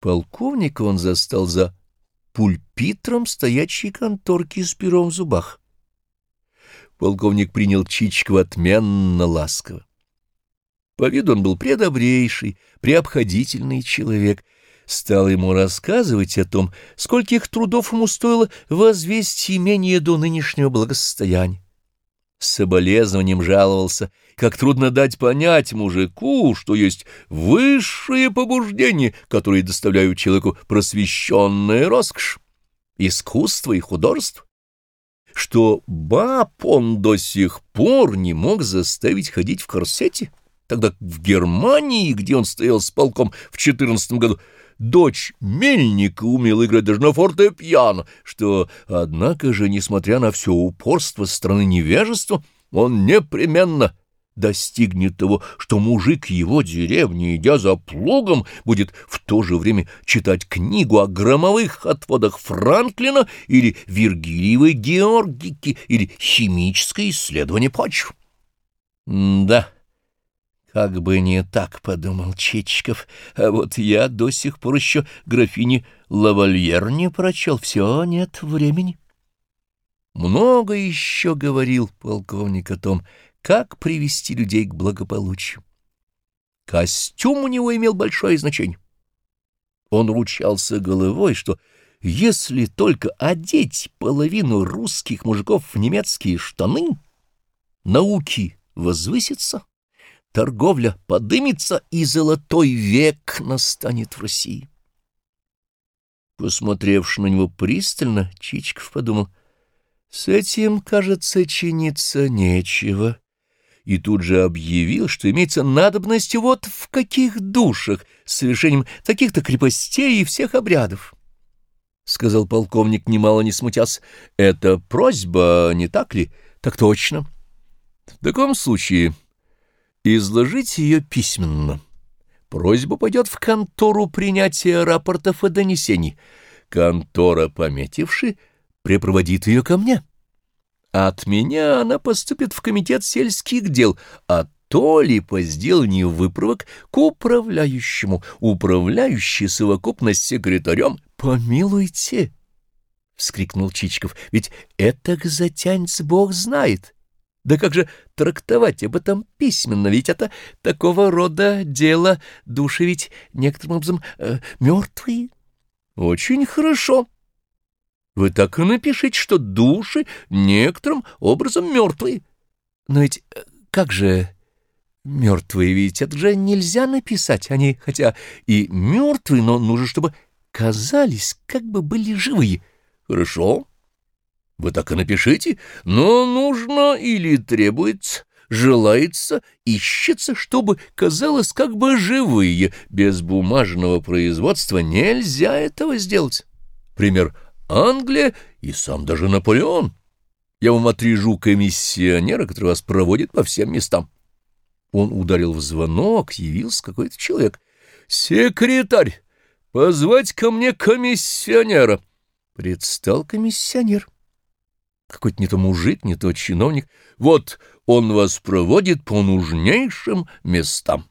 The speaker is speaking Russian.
Полковника он застал за пульпитром стоячей конторки с пером в зубах. Полковник принял Чичикова отменно ласково. По виду он был предобрейший, преобходительный человек. Стал ему рассказывать о том, скольких трудов ему стоило возвесть имение до нынешнего благосостояния с соболезнованием жаловался, как трудно дать понять мужику, что есть высшие побуждения, которые доставляют человеку просвещенная роскошь, искусство и художество, что баб он до сих пор не мог заставить ходить в корсете, тогда в Германии, где он стоял с полком в четырнадцатом году, дочь мельника умела играть даже на фортепиано, что, однако же, несмотря на все упорство страны невежества, он непременно достигнет того, что мужик его деревни, идя за плугом, будет в то же время читать книгу о громовых отводах Франклина или Виргилиевой георгике или химическое исследование почв. да. Как бы не так, — подумал Чичиков, — а вот я до сих пор еще графине Лавальер не прочел, все нет времени. Много еще говорил полковник о том, как привести людей к благополучию. Костюм у него имел большое значение. Он ручался головой, что если только одеть половину русских мужиков в немецкие штаны, науки возвысятся, торговля подымется, и золотой век настанет в России. Посмотревши на него пристально, Чичиков подумал, с этим, кажется, чиниться нечего, и тут же объявил, что имеется надобность вот в каких душах с совершением таких-то крепостей и всех обрядов. — сказал полковник, немало не смутясь. — Это просьба, не так ли? — Так точно. — В таком случае изложите ее письменно. Просьба пойдет в контору принятия рапортов и донесений. Контора, пометивши, препроводит ее ко мне. От меня она поступит в комитет сельских дел, а то ли по сделанию выправок к управляющему, управляющий совокупность секретарем. Помилуйте! — вскрикнул Чичиков. — Ведь это затянется Бог знает. — да как же трактовать об этом письменно, ведь это такого рода дело, души ведь некоторым образом э, мертвые. Очень хорошо. Вы так и напишите, что души некоторым образом мертвые. Но ведь э, как же мертвые, ведь это же нельзя написать. Они, хотя и мертвые, но нужно, чтобы казались, как бы были живые. Хорошо. Вы так и напишите. Но нужно или требуется, желается, ищется, чтобы казалось как бы живые. Без бумажного производства нельзя этого сделать. Пример Англия и сам даже Наполеон. Я вам отрежу комиссионера, который вас проводит по всем местам. Он ударил в звонок, явился какой-то человек. «Секретарь, позвать ко мне комиссионера!» Предстал комиссионер. Какой-то не то мужик, не то чиновник. Вот он вас проводит по нужнейшим местам.